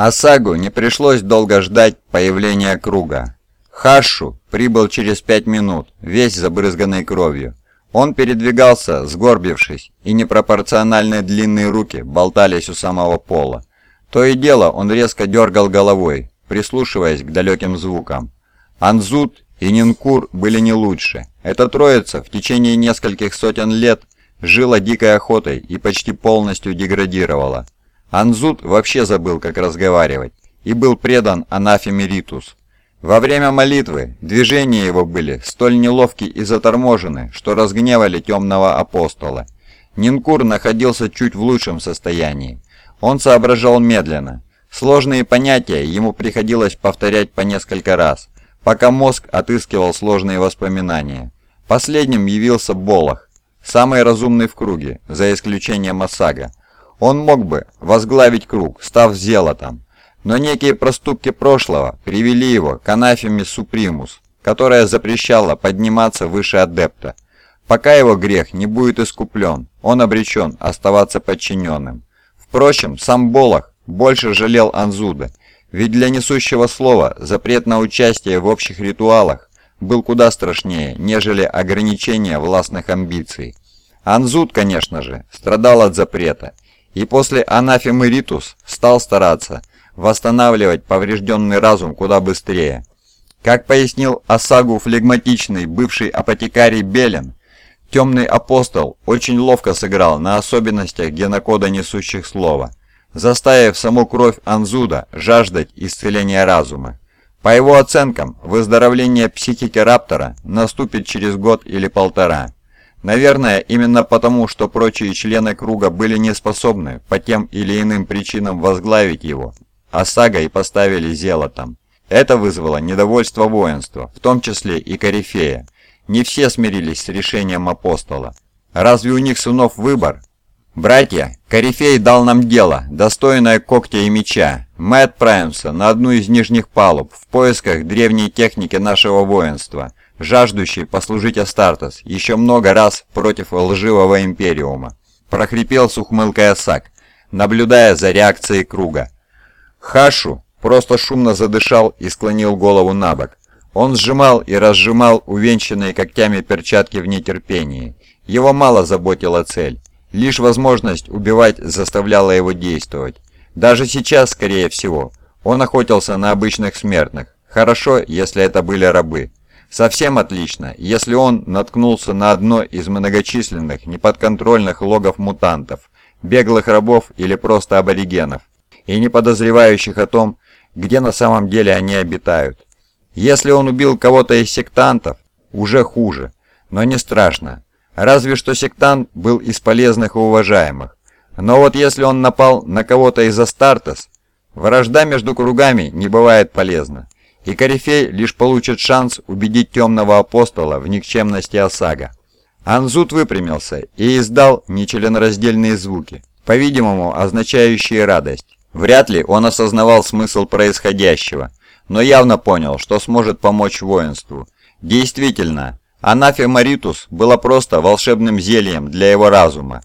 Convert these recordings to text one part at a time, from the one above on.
Асагу не пришлось долго ждать появления круга. Хашу прибыл через пять минут, весь забрызганный кровью. Он передвигался, сгорбившись, и непропорционально длинные руки болтались у самого пола. То и дело он резко дергал головой, прислушиваясь к далеким звукам. Анзут и Нинкур были не лучше. Эта троица в течение нескольких сотен лет жила дикой охотой и почти полностью деградировала. Анзут вообще забыл, как разговаривать, и был предан анафеме Ритус. Во время молитвы движения его были столь неловки и заторможены, что разгневали темного апостола. Нинкур находился чуть в лучшем состоянии. Он соображал медленно. Сложные понятия ему приходилось повторять по несколько раз, пока мозг отыскивал сложные воспоминания. Последним явился Болох, самый разумный в круге, за исключением Осага. Он мог бы возглавить круг, став зелотом, но некие проступки прошлого привели его к анафеме Супримус, которая запрещала подниматься выше адепта. Пока его грех не будет искуплен, он обречен оставаться подчиненным. Впрочем, сам Болох больше жалел Анзуда, ведь для несущего слова запрет на участие в общих ритуалах был куда страшнее, нежели ограничение властных амбиций. Анзуд, конечно же, страдал от запрета, и после анафемы Ритус стал стараться восстанавливать поврежденный разум куда быстрее. Как пояснил Осагу флегматичный бывший апотекарий Белен, темный апостол очень ловко сыграл на особенностях генокода несущих слова, заставив саму кровь Анзуда жаждать исцеления разума. По его оценкам, выздоровление психики Раптора наступит через год или полтора. Наверное, именно потому, что прочие члены круга были не способны по тем или иным причинам возглавить его, а сага и поставили зелотом. Это вызвало недовольство воинства, в том числе и Корифея. Не все смирились с решением апостола. Разве у них сынов выбор? «Братья, Корифей дал нам дело, достойное когтя и меча. Мы отправимся на одну из нижних палуб в поисках древней техники нашего воинства, жаждущей послужить Астартес еще много раз против лживого Империума», – прохрипел с ухмылкой Осак, наблюдая за реакцией круга. Хашу просто шумно задышал и склонил голову на бок. Он сжимал и разжимал увенчанные когтями перчатки в нетерпении. Его мало заботила цель. Лишь возможность убивать заставляла его действовать. Даже сейчас, скорее всего, он охотился на обычных смертных. Хорошо, если это были рабы. Совсем отлично, если он наткнулся на одно из многочисленных неподконтрольных логов мутантов, беглых рабов или просто аборигенов и не подозревающих о том, где на самом деле они обитают. Если он убил кого-то из сектантов, уже хуже, но не страшно. Разве что сектант был из полезных и уважаемых. Но вот если он напал на кого-то из Астартес, вражда между кругами не бывает полезна, и Корифей лишь получит шанс убедить темного апостола в никчемности Осага. Анзут выпрямился и издал нечленораздельные звуки, по-видимому означающие радость. Вряд ли он осознавал смысл происходящего, но явно понял, что сможет помочь воинству. Действительно, Анафе Маритус была просто волшебным зельем для его разума.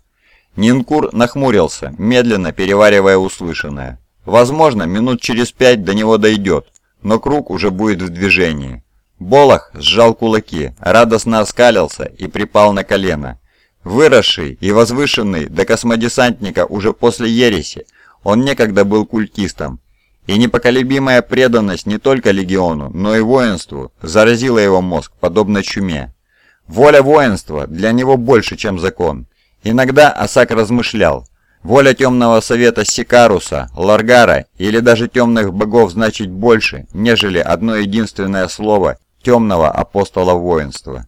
Нинкур нахмурился, медленно переваривая услышанное. Возможно, минут через пять до него дойдет, но круг уже будет в движении. Болох сжал кулаки, радостно оскалился и припал на колено. Выросший и возвышенный до космодесантника уже после ереси, он некогда был культистом, и непоколебимая преданность не только легиону, но и воинству заразила его мозг, подобно чуме. Воля воинства для него больше, чем закон. Иногда Асак размышлял, воля темного совета Сикаруса, Ларгара или даже темных богов значит больше, нежели одно единственное слово темного апостола воинства.